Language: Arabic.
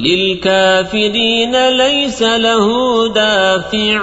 للكافرين ليس له دافع.